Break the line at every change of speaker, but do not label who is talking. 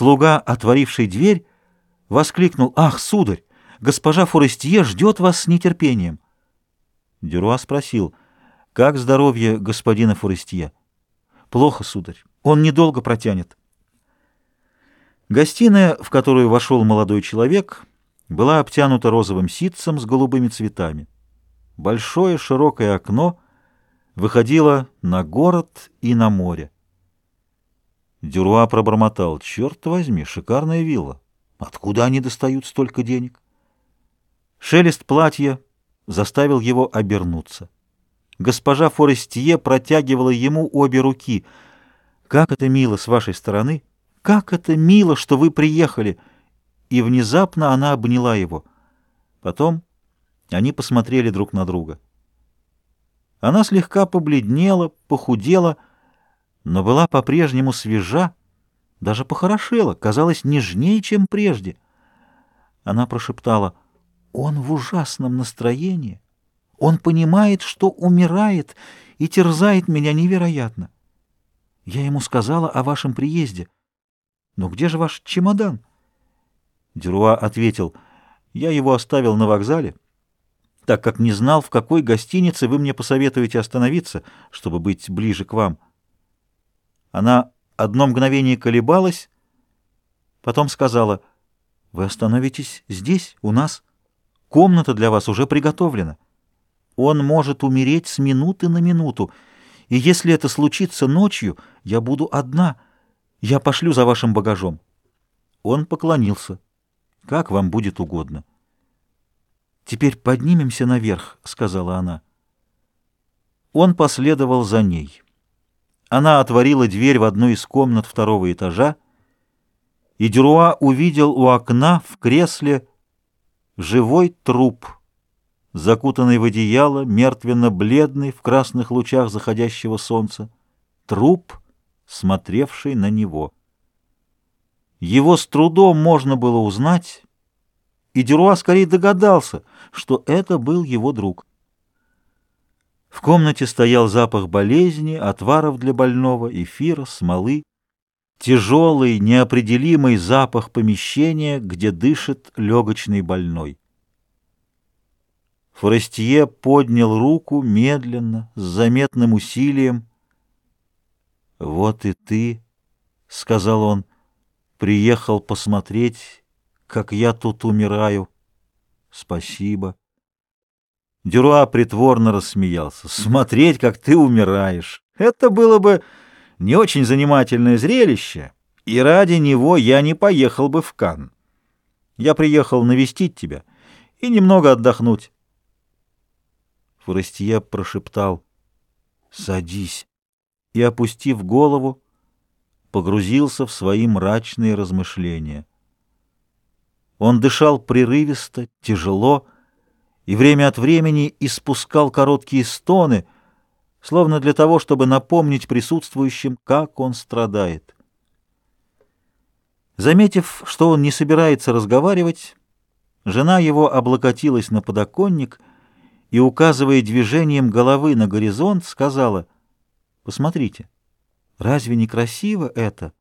Слуга, отворивший дверь, воскликнул «Ах, сударь, госпожа Форестье ждет вас с нетерпением». Дюруа спросил «Как здоровье господина Форестье?» «Плохо, сударь, он недолго протянет». Гостиная, в которую вошел молодой человек, была обтянута розовым ситцем с голубыми цветами. Большое широкое окно выходило на город и на море. Дюруа пробормотал. «Черт возьми, шикарная вилла! Откуда они достают столько денег?» Шелест платья заставил его обернуться. Госпожа Форестье протягивала ему обе руки. «Как это мило с вашей стороны!» «Как это мило, что вы приехали!» И внезапно она обняла его. Потом они посмотрели друг на друга. Она слегка побледнела, похудела, но была по-прежнему свежа, даже похорошела, казалась нежнее, чем прежде. Она прошептала, «Он в ужасном настроении. Он понимает, что умирает и терзает меня невероятно. Я ему сказала о вашем приезде». «Но где же ваш чемодан?» Дюруа ответил, «Я его оставил на вокзале, так как не знал, в какой гостинице вы мне посоветуете остановиться, чтобы быть ближе к вам». Она одно мгновение колебалась, потом сказала, «Вы остановитесь здесь, у нас. Комната для вас уже приготовлена. Он может умереть с минуты на минуту, и если это случится ночью, я буду одна». Я пошлю за вашим багажом. Он поклонился. Как вам будет угодно. Теперь поднимемся наверх, сказала она. Он последовал за ней. Она отворила дверь в одну из комнат второго этажа, и Дюруа увидел у окна в кресле живой труп, закутанный в одеяло, мертвенно-бледный в красных лучах заходящего солнца. Труп — смотревший на него. Его с трудом можно было узнать, и Дюруа скорее догадался, что это был его друг. В комнате стоял запах болезни, отваров для больного, эфира, смолы, тяжелый, неопределимый запах помещения, где дышит легочный больной. Форестье поднял руку медленно, с заметным усилием, «Вот и ты, — сказал он, — приехал посмотреть, как я тут умираю. Спасибо». Дюруа притворно рассмеялся. «Смотреть, как ты умираешь, это было бы не очень занимательное зрелище, и ради него я не поехал бы в Кан. Я приехал навестить тебя и немного отдохнуть». Форестье прошептал «Садись» и, опустив голову, погрузился в свои мрачные размышления. Он дышал прерывисто, тяжело, и время от времени испускал короткие стоны, словно для того, чтобы напомнить присутствующим, как он страдает. Заметив, что он не собирается разговаривать, жена его облокотилась на подоконник и, указывая движением головы на горизонт, сказала — Посмотрите, разве не красиво это?